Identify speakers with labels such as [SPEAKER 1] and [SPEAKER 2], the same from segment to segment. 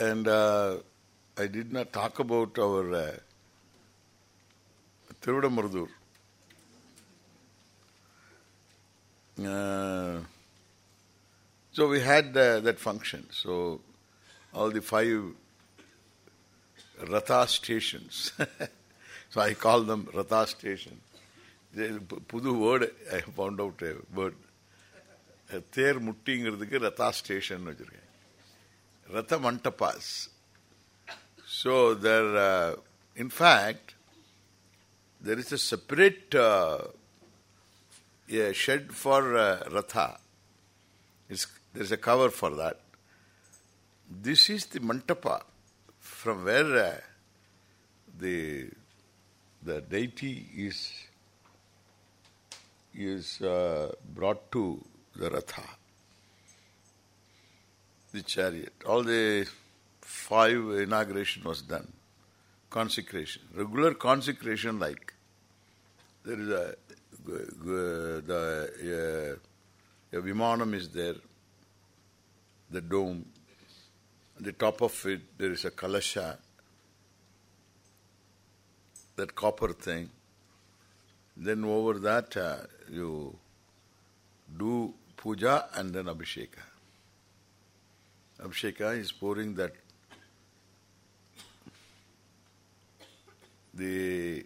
[SPEAKER 1] And uh, I did not talk about our uh, Tiruvadamardur. Uh, so we had uh, that function. So all the five Ratha stations. so I call them Ratha station. புது word I found out word there முட்டிங்கிறதுக்கு Radha station வச்சிருக்கேன் Ratha Mantapas. So there, uh, in fact, there is a separate uh, shed for uh, Ratha. It's, there's a cover for that. This is the Mantapa from where uh, the the deity is is uh, brought to the Ratha the chariot. All the five inauguration was done. Consecration. Regular consecration like there is a the uh, a Vimanam is there, the dome. The top of it there is a kalasha, that copper thing. Then over that uh, you do puja and then abhisheka. Abhisheka is pouring that the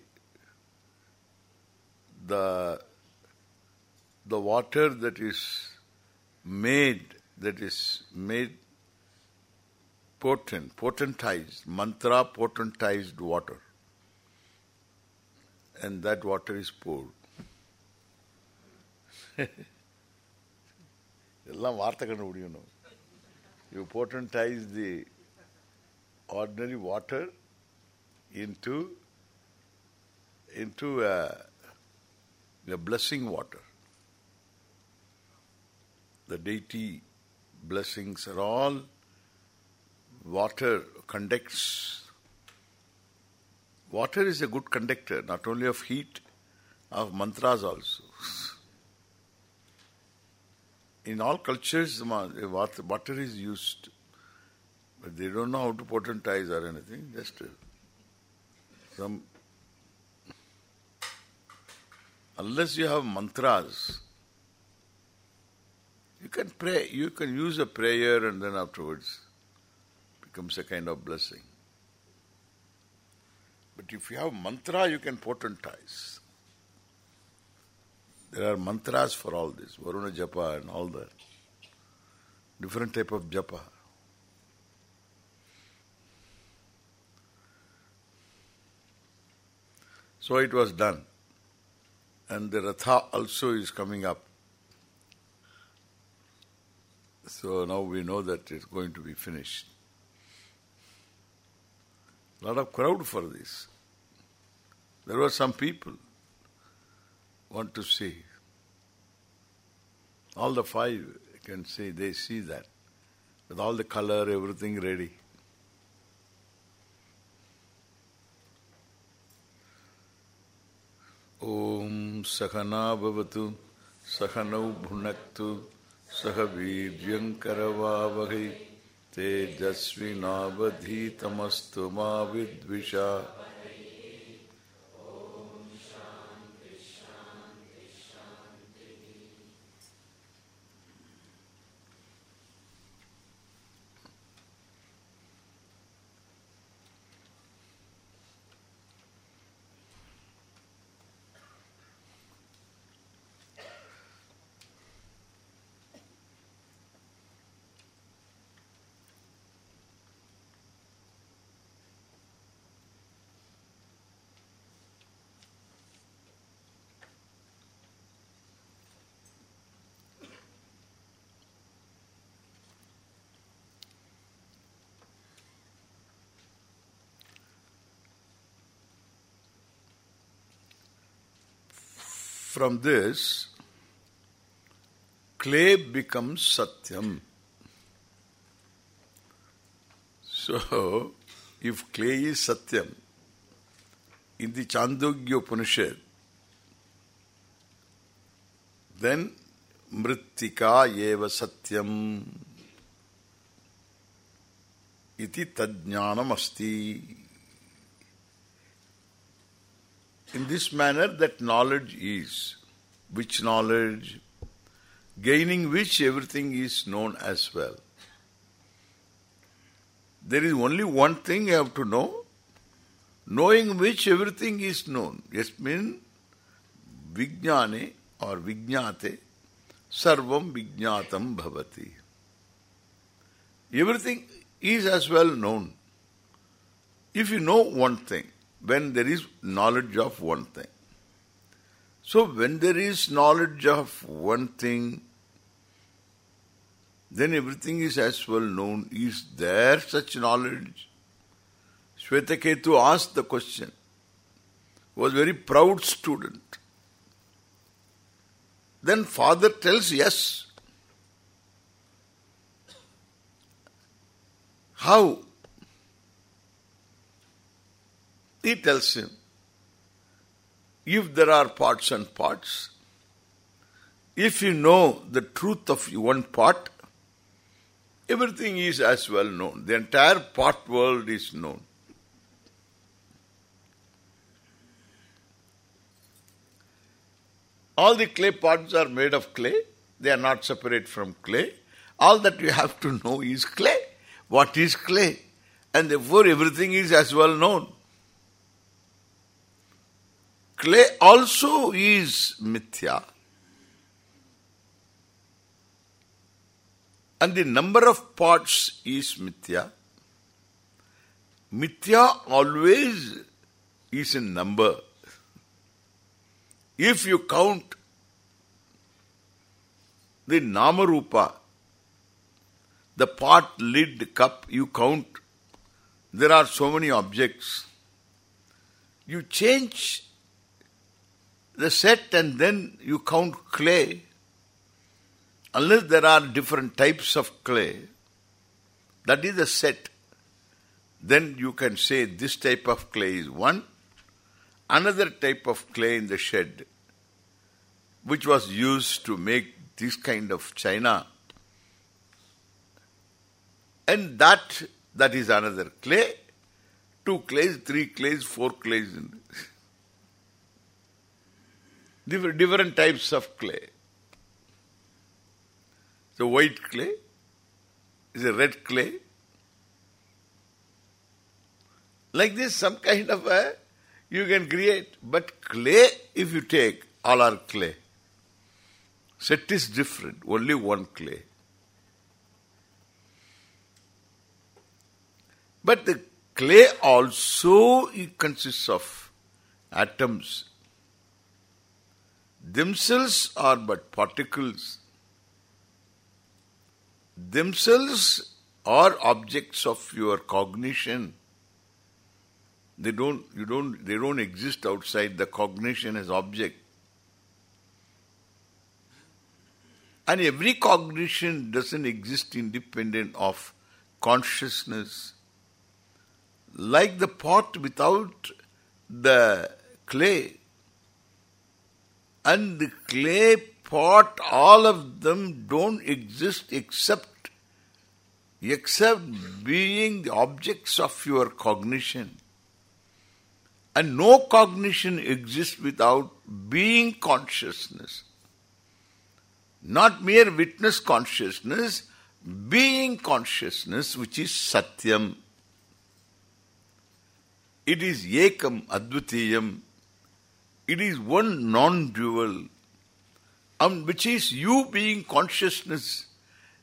[SPEAKER 1] the the water that is made that is made potent, potentized, mantra potentized water. And that water is poured. எல்லாம் வார்த்தை கண்டுபிடிக்கணும் you potentize the ordinary water into into uh, a, a blessing water. The deity blessings are all water conducts. Water is a good conductor, not only of heat, of mantras also. In all cultures, water is used, but they don't know how to potentize or anything. Just uh, some, unless you have mantras, you can pray, you can use a prayer and then afterwards becomes a kind of blessing. But if you have mantra, you can potentize. There are mantras for all this, Varuna Japa and all that. Different type of japa. So it was done. And the Ratha also is coming up. So now we know that it's going to be finished. Lot of crowd for this. There were some people want to see. All the five can see, they see that. With all the color, everything ready. Om Sahana Bhavatu Sahanau Bhunaktu Sahaviryankara tamastu Tejasvinavadhitamastu Mavidvisha From this, clay becomes satyam. So, if clay is satyam, in the Chandogya Upanishad, then mrittika eva satyam. iti tadjnanam asti. In this manner that knowledge is. Which knowledge? Gaining which everything is known as well. There is only one thing you have to know, knowing which everything is known. Yes, mean vijnane or vijnate sarvam vijnatam bhavati. Everything is as well known. If you know one thing, when there is knowledge of one thing. So when there is knowledge of one thing, then everything is as well known. Is there such knowledge? Shvetaketu asked the question. Was very proud student. Then father tells yes. How? He tells him, if there are parts and parts, if you know the truth of one part, everything is as well known. The entire part world is known. All the clay pots are made of clay. They are not separate from clay. All that you have to know is clay. What is clay? And therefore everything is as well known. Clay also is mithya. And the number of pots is mithya. Mithya always is in number. If you count the Namarupa, the pot, lid, cup, you count, there are so many objects. You change the set and then you count clay. Unless there are different types of clay, that is the set. Then you can say this type of clay is one, another type of clay in the shed, which was used to make this kind of china. And that, that is another clay. Two clays, three clays, four clays. Different, types of clay. So white clay is a red clay. Like this, some kind of a you can create. But clay, if you take, all are clay. Set is different, only one clay. But the clay also consists of atoms. Themselves are but particles. Themselves are objects of your cognition. They don't, you don't, they don't exist outside the cognition as object. And every cognition doesn't exist independent of consciousness. Like the pot without the clay. And the clay pot, all of them don't exist except except being the objects of your cognition. And no cognition exists without being consciousness. Not mere witness consciousness, being consciousness which is satyam. It is ekam, advitiyam. It is one non-dual. Um, which is you being consciousness.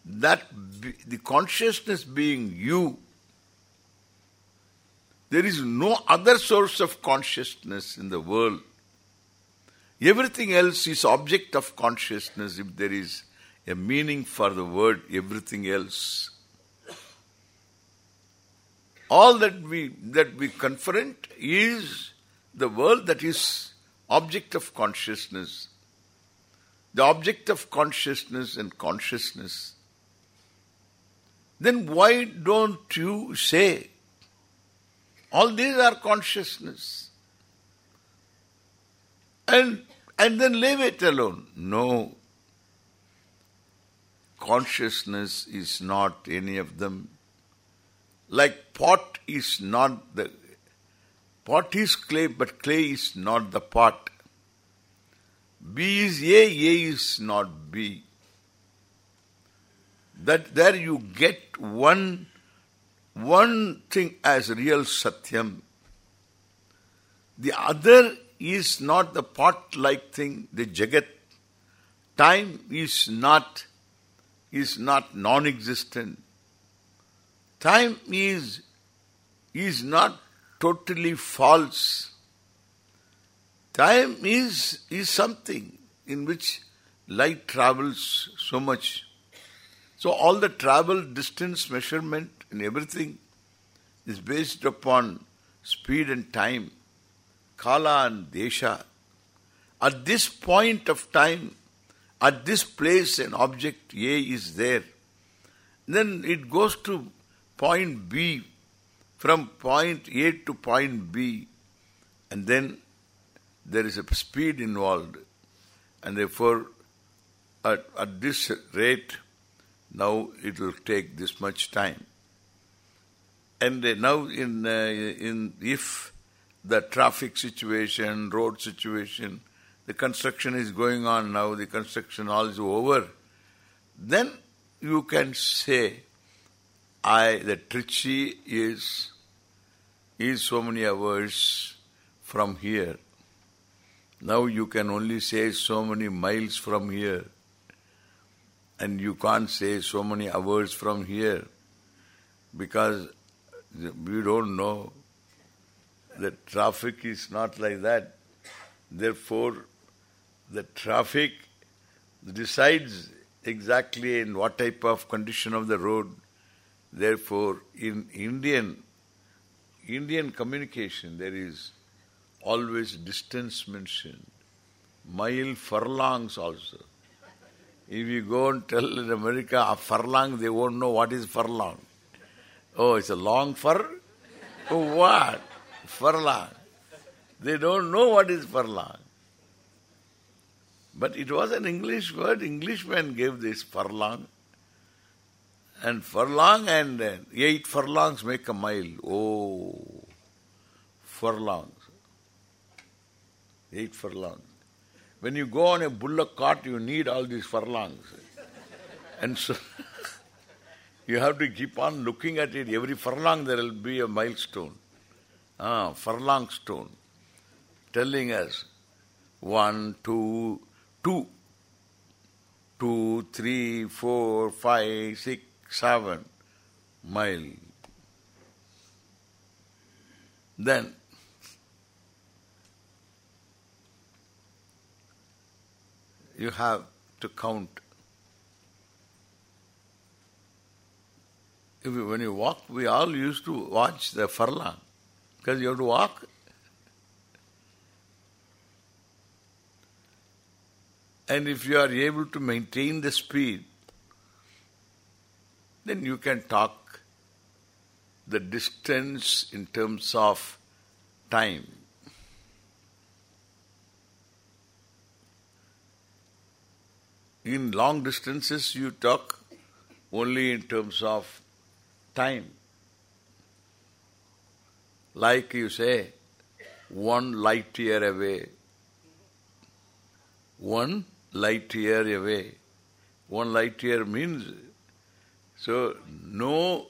[SPEAKER 1] That be, the consciousness being you. There is no other source of consciousness in the world. Everything else is object of consciousness if there is a meaning for the word everything else. All that we that we confront is the world that is object of consciousness. The object of consciousness and consciousness. Then why don't you say all these are consciousness? And and then leave it alone. No. Consciousness is not any of them. like pot is not the pot is clay, but clay is not the pot. B is A, A is not B. That there you get one one thing as real satyam. The other is not the pot-like thing, the jagat. Time is not is not non-existent. Time is is not totally false. Time is is something in which light travels so much. So all the travel, distance, measurement and everything is based upon speed and time, kala and desha. At this point of time, at this place an object A is there. Then it goes to point B, from point A to point B, and then there is a speed involved. And therefore, at, at this rate, now it will take this much time. And now in uh, in if the traffic situation, road situation, the construction is going on now, the construction all is over, then you can say, I, the Trichy is, is so many hours from here. Now you can only say so many miles from here. And you can't say so many hours from here. Because we don't know. The traffic is not like that. Therefore, the traffic decides exactly in what type of condition of the road. Therefore, in Indian Indian communication, there is always distance mentioned. Mile furlongs also. If you go and tell in America a furlong, they won't know what is furlong. Oh, it's a long fur? Oh, what? Furlong. They don't know what is furlong. But it was an English word. Englishman gave this furlong. And furlong and eight furlongs make a mile. Oh, furlongs. Eight furlongs. When you go on a bullock cart, you need all these furlongs. And so you have to keep on looking at it. Every furlong there will be a milestone. Ah, furlong stone. Telling us one, two, two, two, three, four, five, six, seven mile. Then you have to count. If you, when you walk, we all used to watch the furlong because you have to walk. And if you are able to maintain the speed, then you can talk the distance in terms of time. In long distances you talk only in terms of time. Like you say, one light year away. One light year away. One light year means so no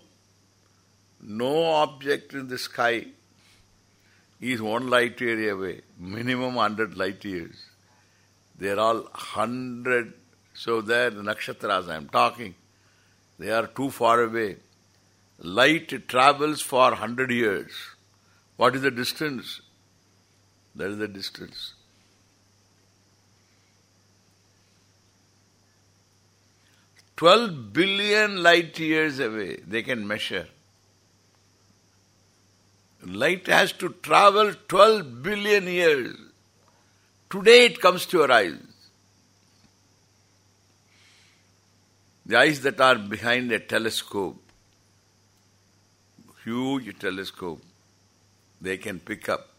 [SPEAKER 1] no object in the sky is one light year away, minimum hundred light years. They are all hundred so there the nakshatras I am talking, they are too far away. Light travels for hundred years. What is the distance? That is the distance. Twelve billion light years away, they can measure. Light has to travel 12 billion years. Today it comes to your eyes. The eyes that are behind a telescope, huge telescope, they can pick up.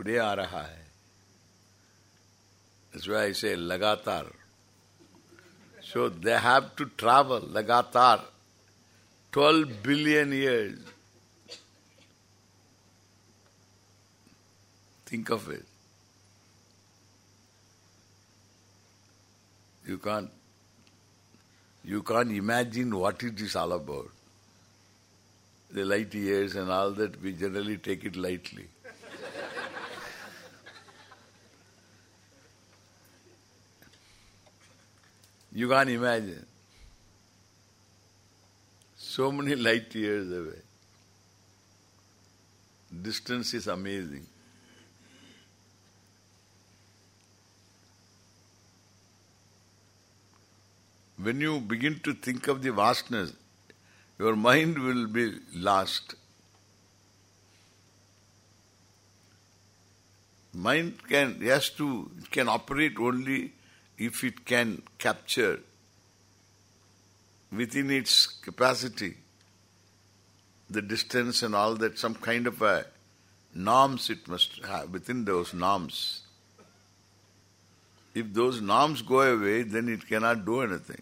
[SPEAKER 1] Today आ रहा है That's why I say lagatar. So they have to travel lagatar. 12 billion years. Think of it. You can't you can't imagine what it is all about. The light years and all that, we generally take it lightly. You can't imagine. So many light years away. Distance is amazing. When you begin to think of the vastness, your mind will be lost. Mind can, has to, can operate only if it can capture within its capacity the distance and all that, some kind of a norms it must have within those norms. If those norms go away, then it cannot do anything.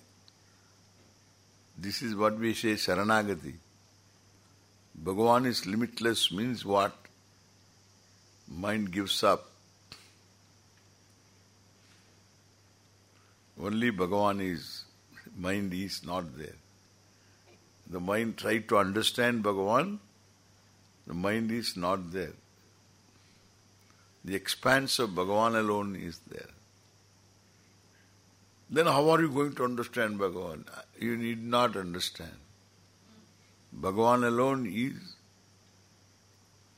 [SPEAKER 1] This is what we say Saranagati. Bhagavan is limitless means what? Mind gives up. Only Bhagavan is, mind is not there. The mind try to understand Bhagavan, the mind is not there. The expanse of Bhagavan alone is there. Then how are you going to understand Bhagavan? You need not understand. Bhagavan alone is,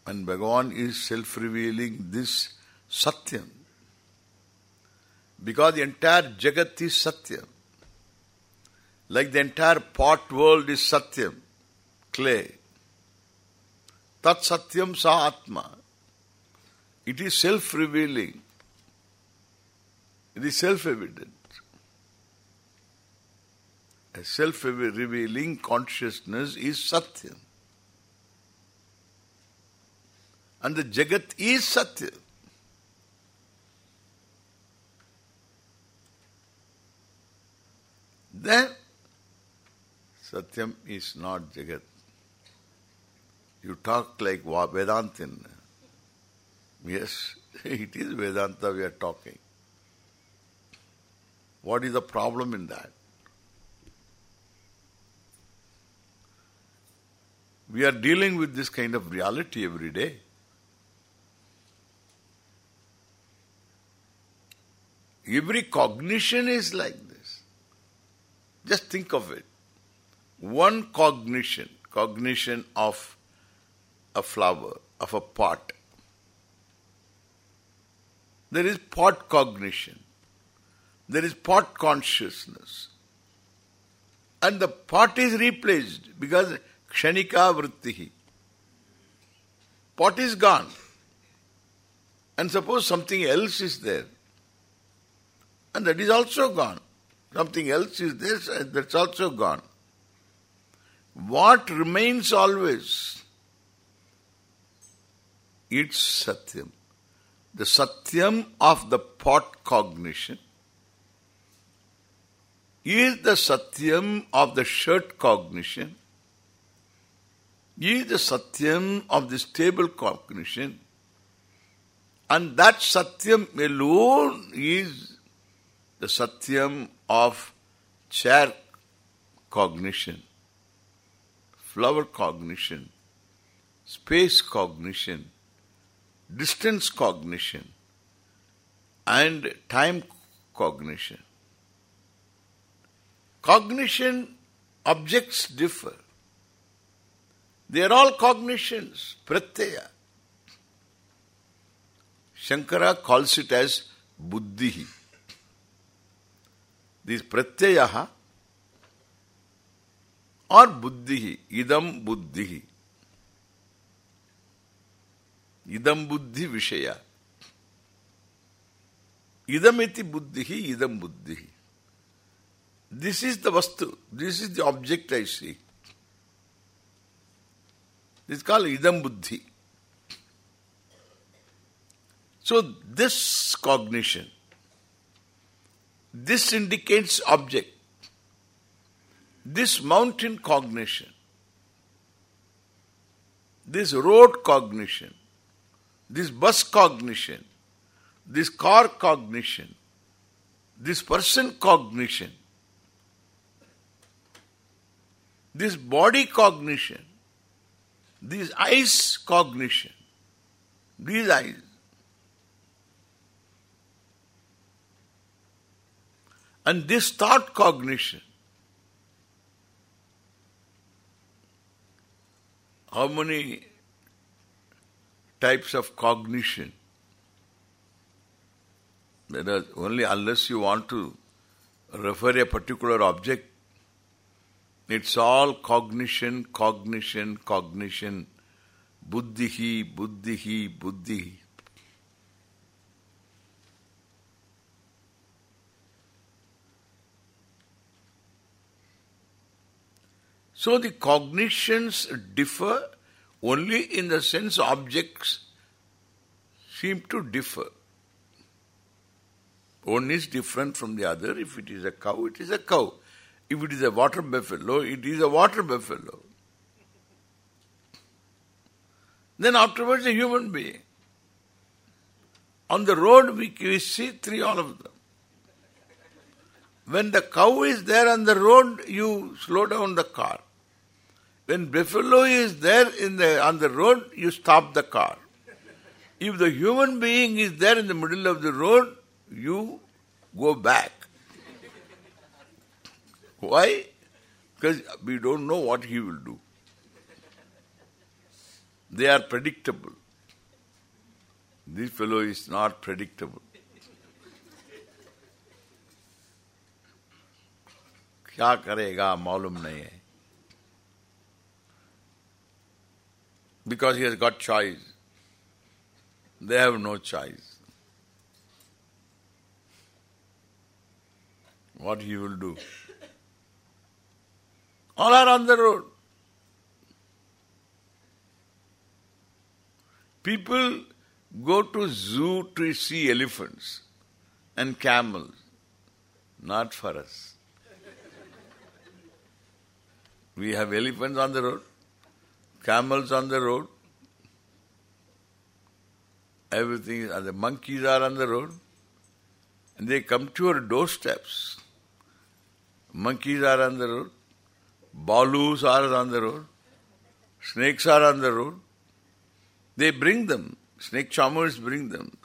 [SPEAKER 1] and Bhagavan is self-revealing this Satyam. Because the entire Jagat is Satyam. Like the entire pot world is Satyam, clay. Tat Satyam Sa Atma. It is self-revealing. It is self-evident. A self-revealing consciousness is Satyam. And the Jagat is Satyam. Then Satyam is not Jagat. You talk like Vedantin. Yes, it is Vedanta we are talking. What is the problem in that? We are dealing with this kind of reality every day. Every cognition is like. Just think of it. One cognition, cognition of a flower, of a pot. There is pot cognition. There is pot consciousness. And the pot is replaced because kshanika vrittihi. Pot is gone. And suppose something else is there. And that is also gone. Something else is there, that's also gone. What remains always? It's Satyam. The Satyam of the pot cognition is the Satyam of the shirt cognition, is the Satyam of the stable cognition, and that Satyam alone is the Satyam of chair cognition, flower cognition, space cognition, distance cognition, and time cognition. Cognition objects differ. They are all cognitions, pratyaya. Shankara calls it as buddhi. This प्रत्यय और बुद्धि इदम बुद्धि इदम बुद्धि विषय इदमिति बुद्धि इदम बुद्धि दिस इज़ द वस्तु this is the object I see this call इदम बुद्धि so this cognition This indicates object. This mountain cognition. This road cognition. This bus cognition. This car cognition. This person cognition. This body cognition. This eyes cognition. These eyes. And this thought cognition. How many types of cognition? There are only unless you want to refer a particular object, it's all cognition, cognition, cognition. Buddhihi, buddhihi, buddhihi. So the cognitions differ only in the sense objects seem to differ. One is different from the other. If it is a cow, it is a cow. If it is a water buffalo, it is a water buffalo. Then afterwards a human being. On the road we, see three all of them. When the cow is there on the road, you slow down the car. When buffalo is there in the on the road, you stop the car. If the human being is there in the middle of the road, you go back. Why? Because we don't know what he will do. They are predictable. This fellow is not predictable. क्या करेगा मालूम नहीं है Because he has got choice. They have no choice. What he will do? All are on the road. People go to zoo to see elephants and camels. Not for us. We have elephants on the road camels on the road, everything, and the monkeys are on the road, and they come to your doorsteps. Monkeys are on the road, balus are on the road, snakes are on the road. They bring them, snake charmers bring them.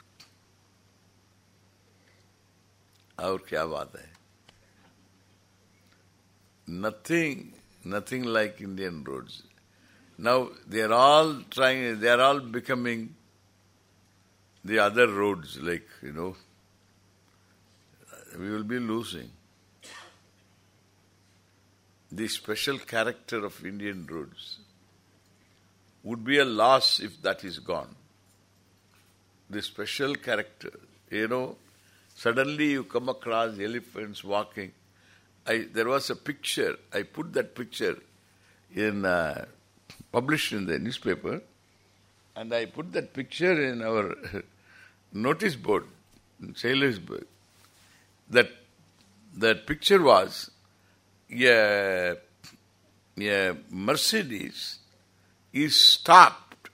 [SPEAKER 1] और क्या बात है nothing nothing like Indian roads now they are all trying, they are all becoming the other roads, like, you know, we will be losing the special character of Indian roads would be a loss if that is gone. The special character, you know, suddenly you come across elephants walking. I There was a picture, I put that picture in uh, published in the newspaper and I put that picture in our notice board in Saylorsburg. That that picture was a, a Mercedes is stopped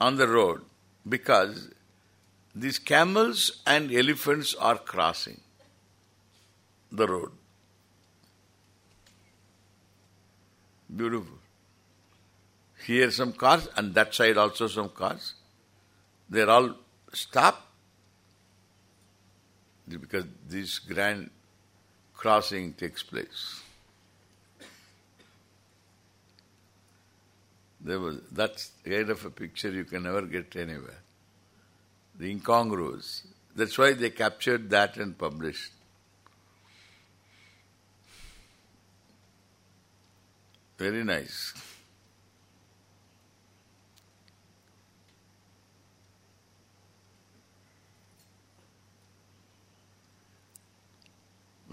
[SPEAKER 1] on the road because these camels and elephants are crossing the road. Beautiful. Here some cars and that side also some cars. They're all stopped because this grand crossing takes place. There was that's the kind of a picture you can never get anywhere. The incongruous. That's why they captured that and published. Very nice.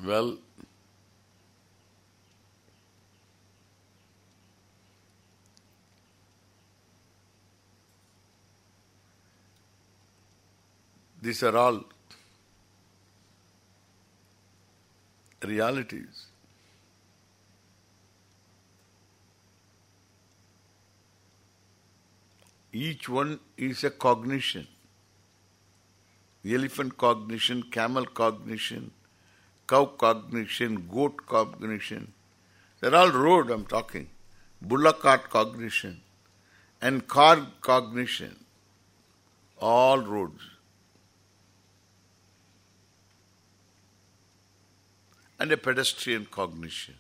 [SPEAKER 1] Well, these are all realities. Each one is a cognition. The Elephant cognition, camel cognition, cow cognition, goat cognition. They're all road I'm talking. Bullock cart cognition and car cognition. All roads. And a pedestrian cognition.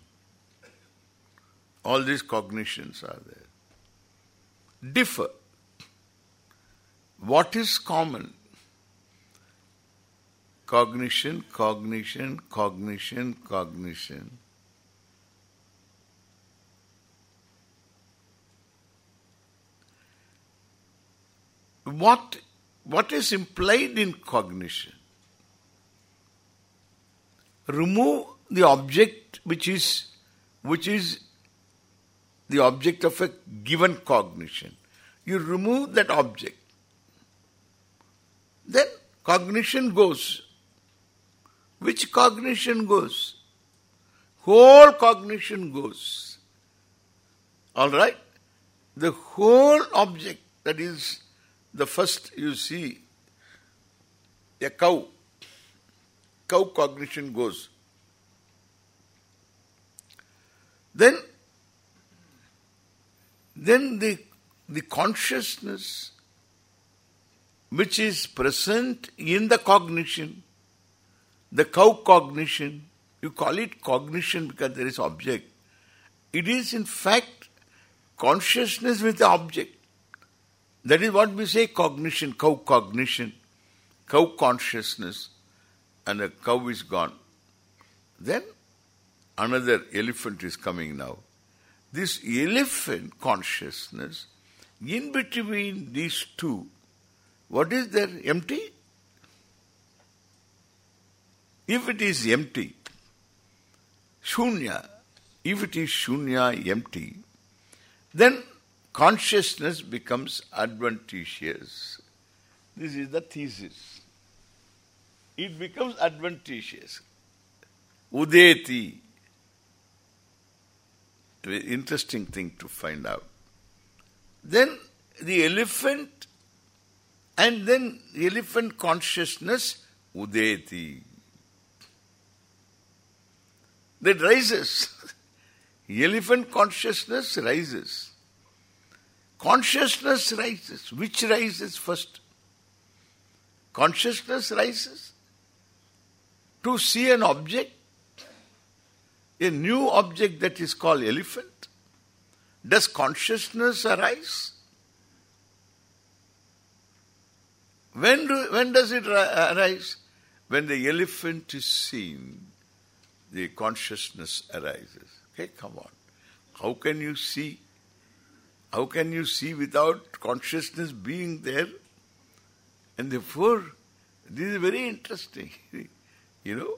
[SPEAKER 1] All these cognitions are there. Differ. What is common? Cognition, cognition, cognition, cognition. What what is implied in cognition? Remove the object which is which is the object of a given cognition. You remove that object. Then cognition goes. Which cognition goes? Whole cognition goes. Alright? The whole object, that is the first you see, a cow. Cow cognition goes. Then, then the, the consciousness which is present in the cognition, the cow cognition, you call it cognition because there is object. It is in fact consciousness with the object. That is what we say cognition, cow cognition, cow consciousness, and the cow is gone. Then another elephant is coming now. This elephant consciousness, in between these two, what is there? Empty? If it is empty, shunya, if it is shunya, empty, then consciousness becomes adventitious. This is the thesis. It becomes adventitious. Udeti. Interesting thing to find out. Then the elephant and then elephant consciousness udeti. That rises. elephant consciousness rises. Consciousness rises. Which rises first? Consciousness rises to see an object, a new object that is called elephant. Does consciousness arise? When do, when does it arise? When the elephant is seen, the consciousness arises. Okay, come on. How can you see how can you see without consciousness being there? And therefore, this is very interesting. you know,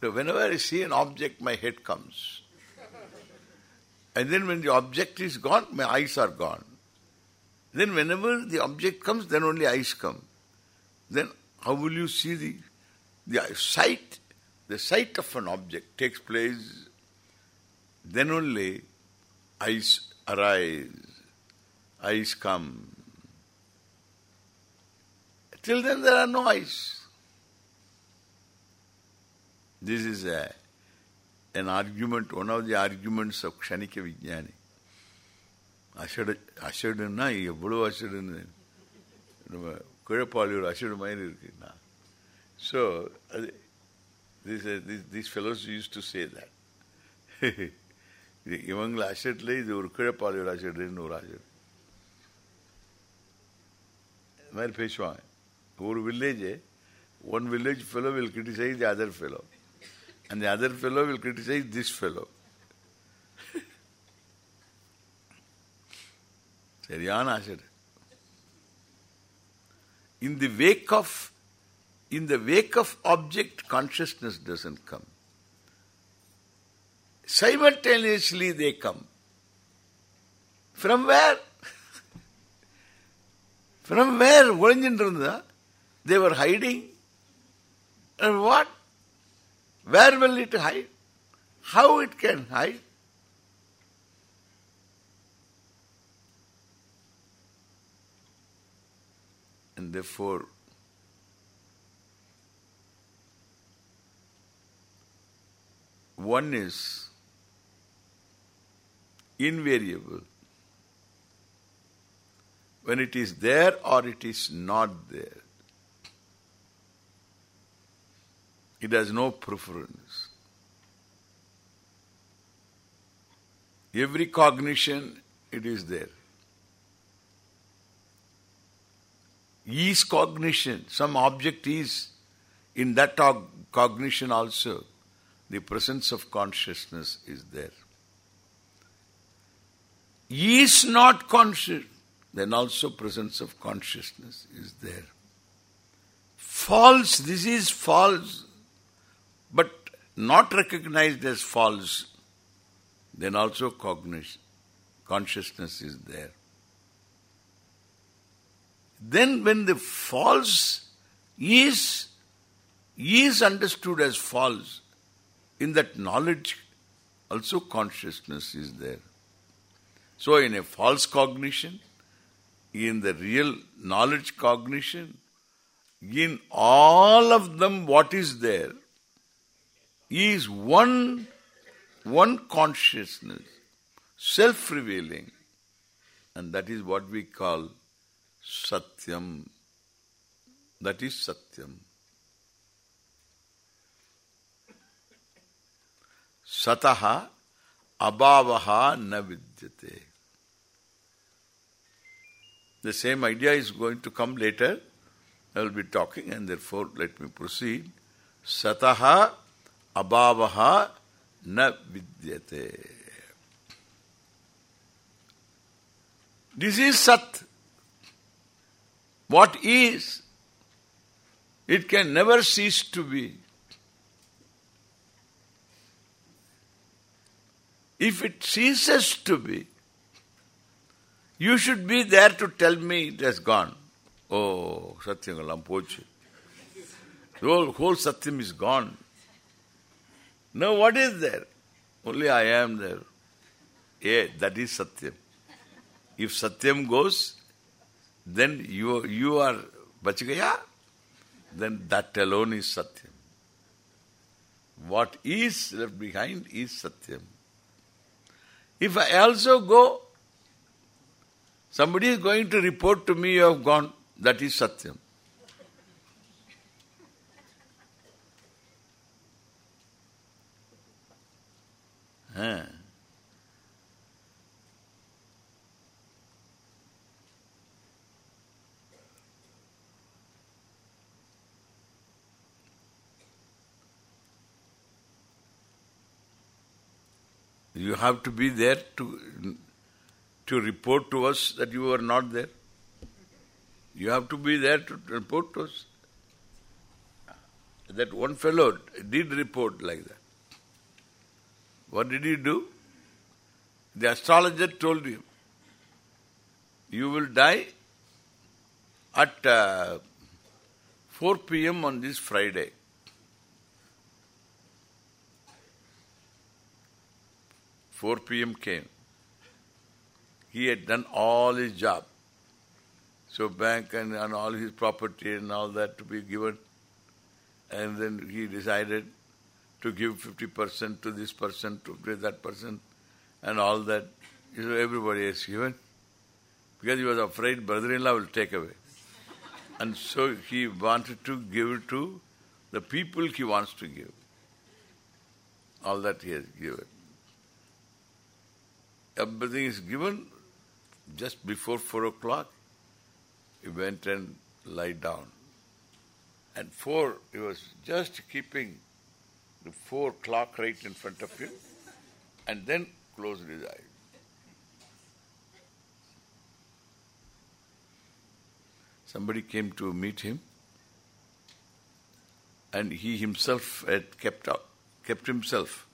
[SPEAKER 1] so whenever I see an object, my head comes. And then when the object is gone, my eyes are gone. Then whenever the object comes, then only eyes come. Then how will you see the, the sight? The sight of an object takes place, then only eyes arise, eyes come. Till then there are no eyes. This is a, an argument, one of the arguments of Kshanika Vijnani. அசடு அசடுன்னா எவ்வளோ அசடுன்னு நம்ம குழப்பாளியோட அசடு மாதிரி இருக்குன்னா so அது this, uh, this, these fellows used to say that. இது இவங்களை அசட்ல இது ஒரு கிழப்பாளியோட அசடுன்னு ஒரு அசடு இந்த மாதிரி பேசுவாங்க ஒரு village one village fellow will criticise the other fellow and the other fellow will criticise this fellow சரியான அசடு in the wake of in the wake of object, consciousness doesn't come. Simultaneously they come. From where? From where? Orange They were hiding. And what? Where will it hide? How it can hide? And therefore, one is invariable when it is there or it is not there. It has no preference. Every cognition, it is there. Is cognition, some object is in that cognition also, the presence of consciousness is there. Is not conscious, then also presence of consciousness is there. False, this is false, but not recognized as false, then also cognition, consciousness is there. Then when the false is, is understood as false, in that knowledge also consciousness is there. So in a false cognition, in the real knowledge cognition, in all of them what is there is one one consciousness, self-revealing. And that is what we call Satyam. That is Satyam. Sataha abhavaha na vidyate. The same idea is going to come later. I will be talking and therefore let me proceed. Sataha abhavaha na vidyate. This is Sat. What is, it can never cease to be. If it ceases to be, you should be there to tell me it has gone. Oh, Satyangalam pochu. The whole, whole Satyam is gone. Now what is there? Only I am there. Yeah, that is Satyam. If Satyam goes, then you you are Bachigaya, then that alone is Satyam. What is left behind is Satyam. If I also go, somebody is going to report to me you have gone, that is Satyam. Huh. You have to be there to to report to us that you are not there. You have to be there to report to us. That one fellow did report like that. What did he do? The astrologer told him, you will die at uh, 4 p.m. on this Friday. Four p.m. came. He had done all his job. So bank and, and all his property and all that to be given. And then he decided to give 50% to this person, to that person, and all that. You know, everybody has given. Because he was afraid brother-in-law will take away. And so he wanted to give to the people he wants to give. All that he has given. Everything is given just before four o'clock. He went and lie down. And four, he was just keeping the four clock right in front of him and then closed his eyes. Somebody came to meet him and he himself had kept up, kept himself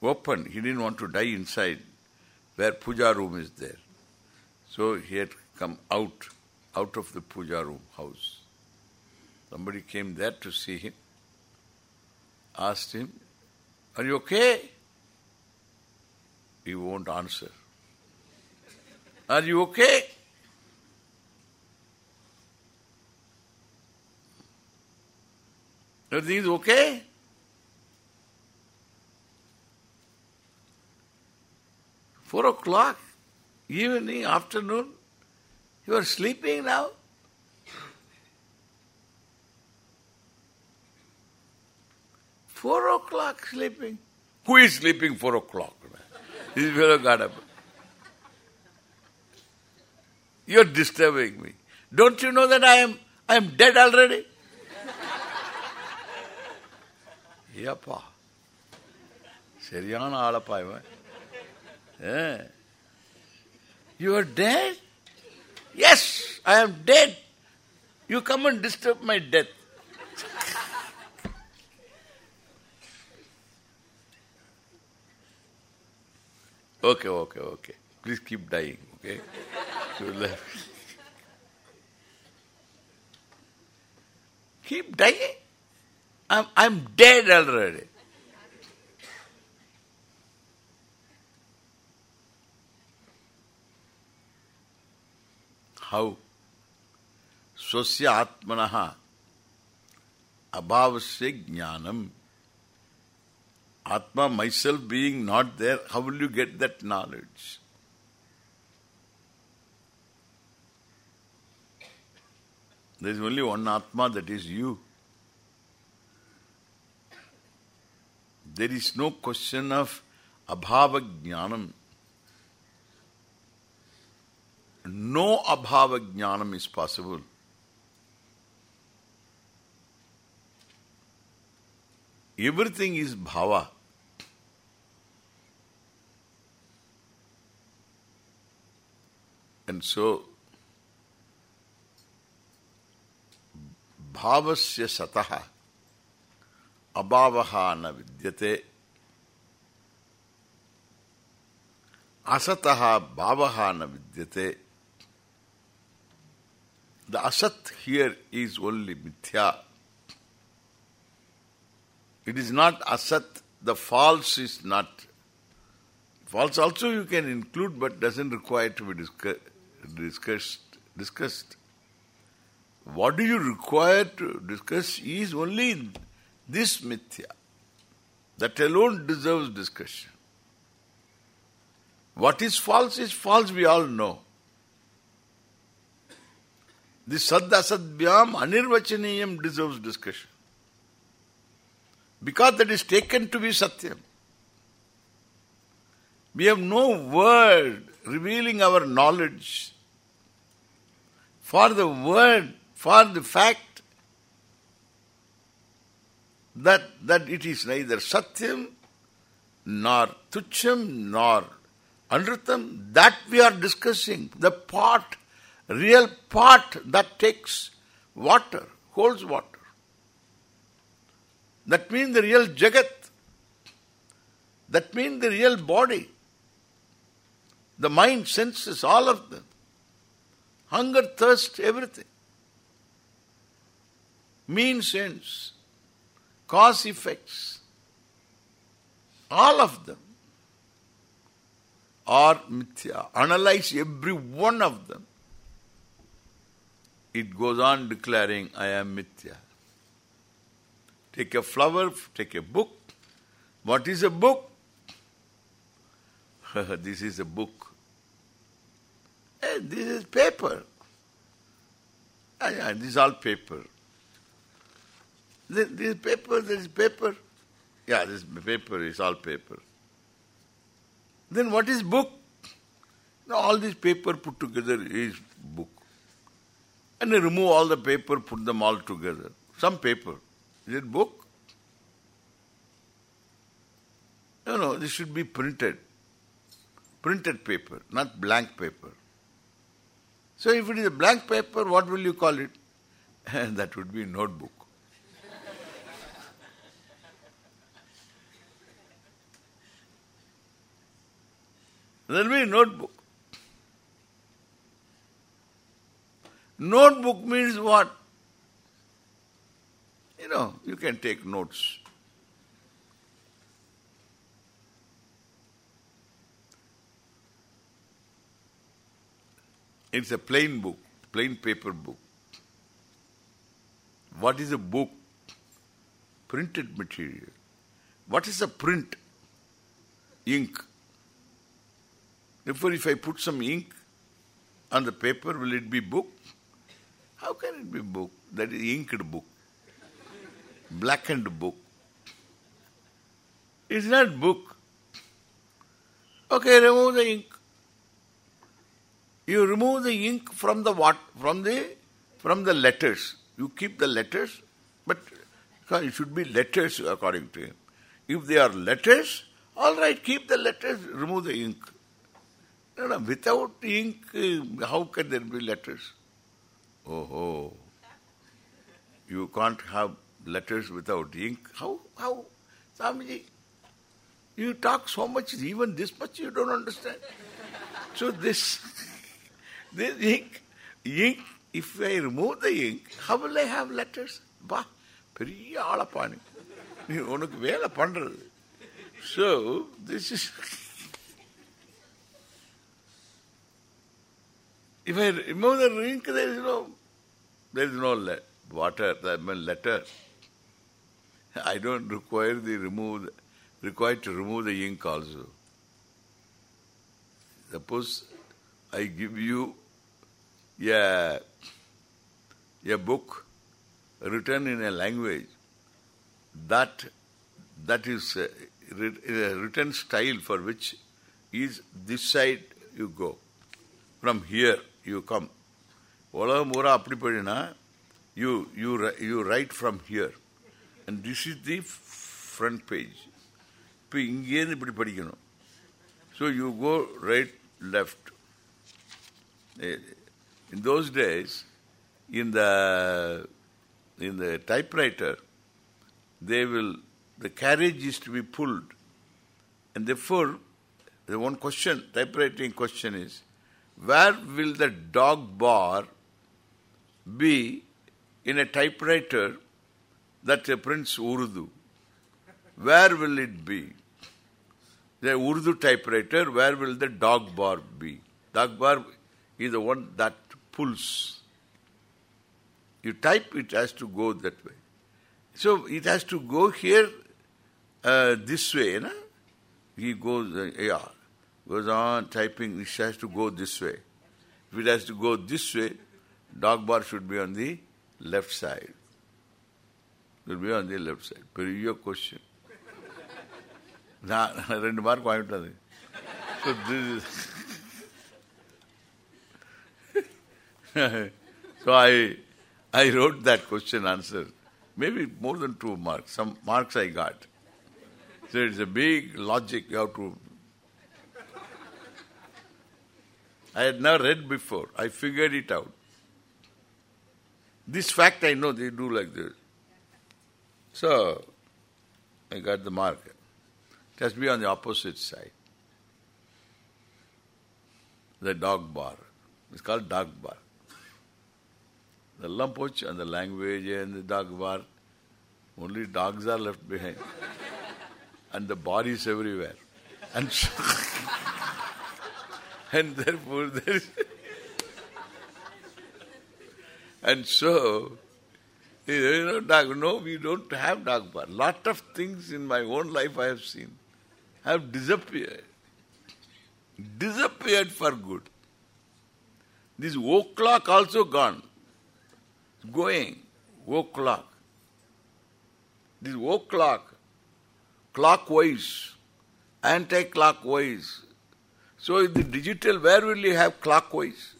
[SPEAKER 1] open. He didn't want to die inside where puja room is there. So he had come out, out of the puja room house. Somebody came there to see him. asked him, Are you okay? He won't answer. Are you okay? Everything is okay? Four o'clock, evening, afternoon, you are sleeping now? Four o'clock sleeping. Who is sleeping four o'clock? this fellow got up. You're disturbing me. Don't you know that I am I am dead already? Yappa. Seriana alappa. Yeah, You are dead? Yes, I am dead. You come and disturb my death. okay, okay, okay. Please keep dying, okay? Good keep dying? I'm I'm dead already. How? Swasya atmanaha abhavasya jnanam. Atma, myself being not there, how will you get that knowledge? There is only one Atma, that is you. There is no question of abhava jnanam. No abhava jnanam is possible. Everything is bhava. And so, bhavasya sataha abhavaha na vidyate asataha bhavaha na vidyate The asat here is only mithya. It is not asat, the false is not. False also you can include but doesn't require to be discuss, discussed. discussed. What do you require to discuss is only this mithya. That alone deserves discussion. What is false is false, we all know. The Saddasadbyam Anirvachaniyam deserves discussion. Because that is taken to be Satyam. We have no word revealing our knowledge. For the word, for the fact that that it is neither Satyam nor Tucham nor Anrutam, that we are discussing. The part real part that takes water, holds water. That means the real Jagat. That means the real body. The mind, senses, all of them. Hunger, thirst, everything. Means, ends. Cause, effects. All of them are mithya. Analyze every one of them it goes on declaring, I am mithya. Take a flower, take a book. What is a book? this is a book. Hey, this is paper. Ah, and this is all paper. This, this paper, this is paper. Yeah, this paper is all paper. Then what is book? Now all this paper put together is book. And they remove all the paper, put them all together. Some paper. Is it book? No, no, this should be printed. Printed paper, not blank paper. So if it is a blank paper, what will you call it? That would be notebook. There will be notebook. Notebook means what? You know, you can take notes. It's a plain book, plain paper book. What is a book? Printed material. What is a print? Ink. Therefore, if I put some ink on the paper, will it be book? How can it be book? That is inked book. Blackened book. It's not book. Okay, remove the ink. You remove the ink from the what? From the from the letters. You keep the letters, but it should be letters according to him. If they are letters, all right, keep the letters, remove the ink. No, no, without ink, uh, how can there be letters? Oh, oh. You can't have letters without ink. How? How? Swamiji, you talk so much, even this much you don't understand. so this, this ink, ink, if I remove the ink, how will I have letters? பா பெரிய ஆளப்பானு நீ உனக்கு வேலை பண்றது so this is if I remove the ink there is no there is no le water that means letter. I don't require the remove required to remove the ink also. Suppose I give you a a book written in a language that that is uh, a, a written style for which is this side you go. From here you come உலகம் பூரா அப்படி படினா you you you write from here and this is the front page இப்போ இங்கேருந்து இப்படி படிக்கணும் so you go right left in those days in the in the typewriter, they will, the carriage is to be pulled. And therefore, the one question, typewriting question is, where will the dog bar be in a typewriter that prints Urdu? Where will it be? The Urdu typewriter, where will the dog bar be? Dog bar is the one that pulls. You type, it has to go that way. So it has to go here uh, this way, know? He goes, uh, yeah, goes on typing, it has to go this way. If it has to go this way, dog bar should be on the left side. It will be on the left side. But your question. நான் ரெண்டு mark வாங்கிட்டது So this is so I I wrote that question answer. Maybe more than two marks. Some marks I got. So it's a big logic you have to... I had never read before. I figured it out. This fact I know they do like this. So, I got the mark. To be on the opposite side. The dog bar. It's called dog bar. The lampoch and the language and the dog bar, only dogs are left behind. and the bodies everywhere. And and therefore there is and so you know, dog, no, we don't have dog bar. Lot of things in my own life I have seen have disappeared. Disappeared for good. This oak clock also gone going, oak clock. This oak clock, clockwise, anti-clockwise. So in the digital, where will you have clockwise?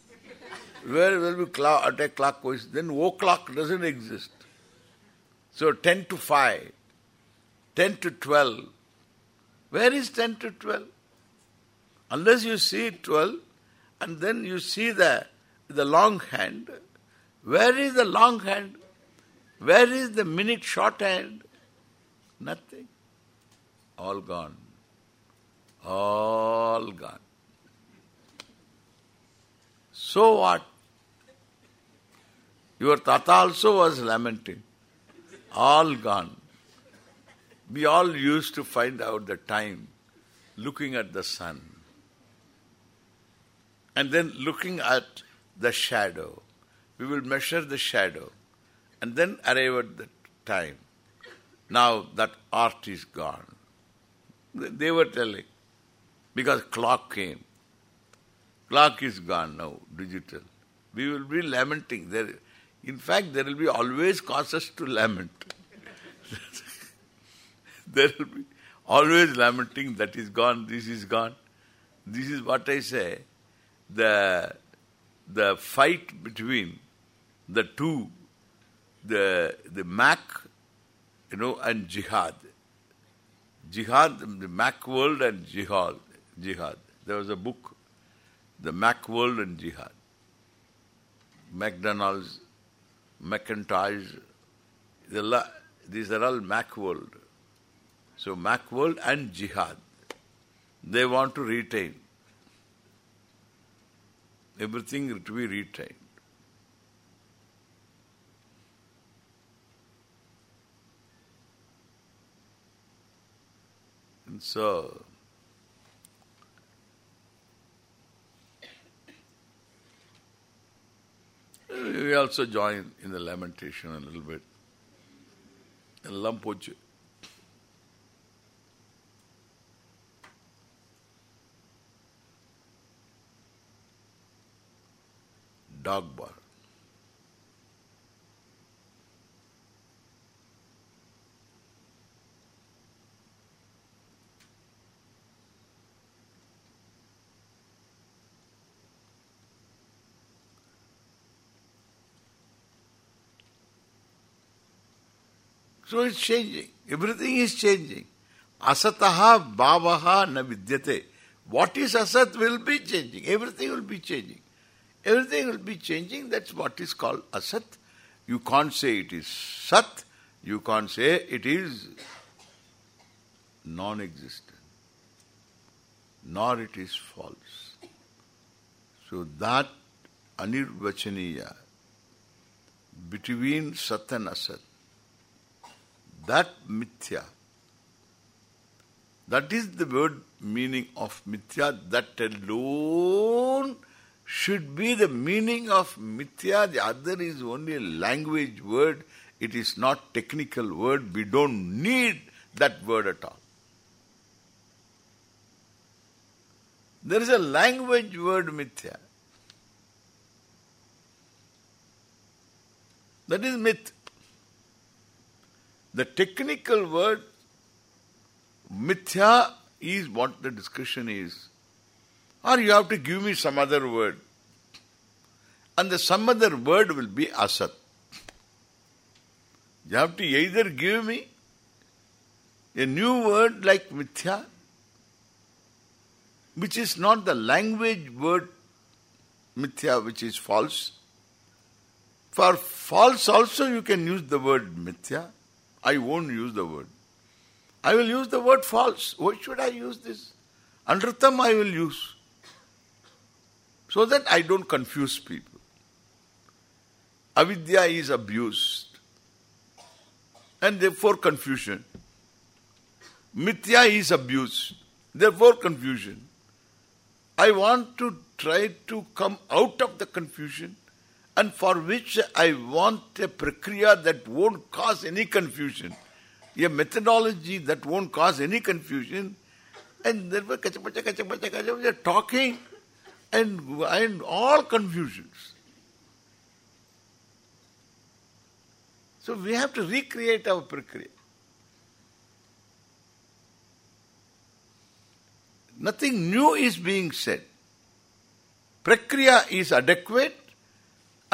[SPEAKER 1] Where will be clock, at a clockwise, Then oak clock doesn't exist. So 10 to 5, 10 to 12. Where is 10 to 12? Unless you see 12, and then you see the, the long hand, where is the long hand? Where is the minute short hand? Nothing. All gone. All gone. So what? Your tata also was lamenting. All gone. We all used to find out the time looking at the sun. And then looking at the shadow. We will measure the shadow and then arrive at the time. Now that art is gone. They were telling. Because clock came. Clock is gone now, digital. We will be lamenting. There, in fact, there will be always causes to lament. there will be always lamenting that is gone, this is gone. This is what I say. The the fight between the two, the the Mac, you know, and jihad. Jihad, the McWorld and jihad. Jihad. There was a book, the McWorld and jihad. McDonald's, Macintosh, these are all McWorld. So McWorld and jihad, they want to retain. Everything to be retained. And so, we also join in the lamentation a little bit. எல்லாம் போச்சு dog bar. So it's changing. Everything is changing. Asataha bhavaha na vidyate. What is asat will be changing. Everything will be changing. Everything will be changing. That's what is called asat. You can't say it is sat. You can't say it is non-existent. Nor it is false. So that anirvachaniya between sat and asat, that mithya, that is the word meaning of mithya, that alone should be the meaning of mithya. The other is only a language word. It is not technical word. We don't need that word at all. There is a language word mithya. That is myth. The technical word mithya is what the discussion is. Or you have to give me some other word. And the some other word will be asat. You have to either give me a new word like mithya, which is not the language word mithya, which is false. For false also you can use the word mithya. I won't use the word. I will use the word false. Why should I use this? Anritam I will use. So that I don't confuse people. Avidya is abused. And therefore confusion. Mithya is abused. Therefore confusion. I want to try to come out of the confusion and for which I want a prakriya that won't cause any confusion. A methodology that won't cause any confusion. And therefore, kachapacha, kachapacha, kachapacha, talking and, and all confusions. So we have to recreate our prakriya. Nothing new is being said. Prakriya is adequate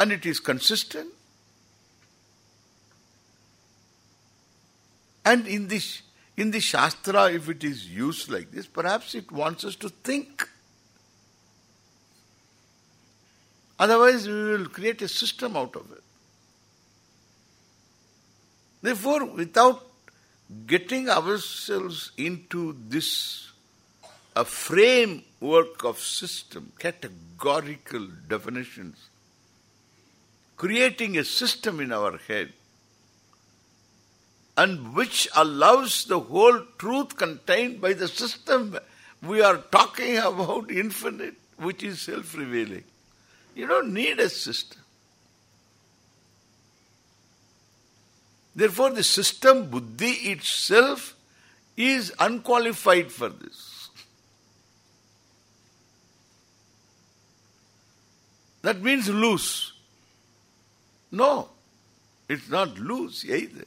[SPEAKER 1] and it is consistent. And in this in the Shastra, if it is used like this, perhaps it wants us to think. Otherwise, we will create a system out of it. Therefore, without getting ourselves into this a framework of system, categorical definitions, creating a system in our head and which allows the whole truth contained by the system we are talking about infinite, which is self-revealing. You don't need a system. Therefore, the system buddhi itself is unqualified for this. That means loose. No, it's not loose either.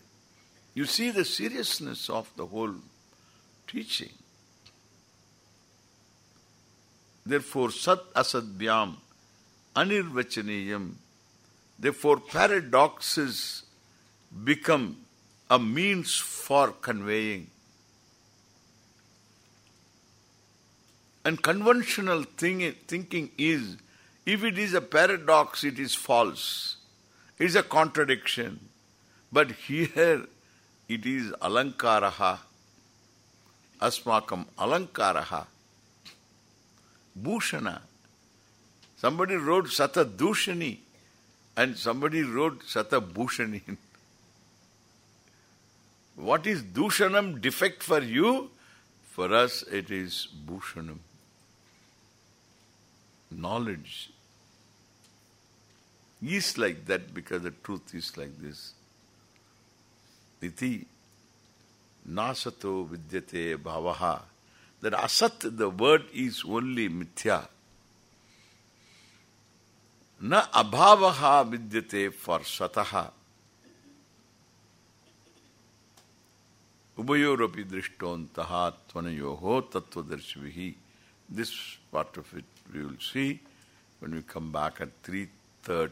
[SPEAKER 1] You see the seriousness of the whole teaching. Therefore, sat asadbyam anirvachaniyam. Therefore, paradoxes become a means for conveying. And conventional thing, thinking is, if it is a paradox, it is false. It is a contradiction. But here, it is alankaraha, asmakam alankaraha, bhushana. Somebody wrote Sata Dushani and somebody wrote Sata Bhushani. what is Dushanam defect for you? For us it is Bhushanam. Knowledge is like that because the truth is like this. Iti nasato vidyate bhavaha. That asat, the word is only mithya. न अभावः विद्यते for सतः उभयोरपि दृष्टोन्तः त्वनयोः तत्त्वदर्शिभिः this part of it we will see when we come back at 3.30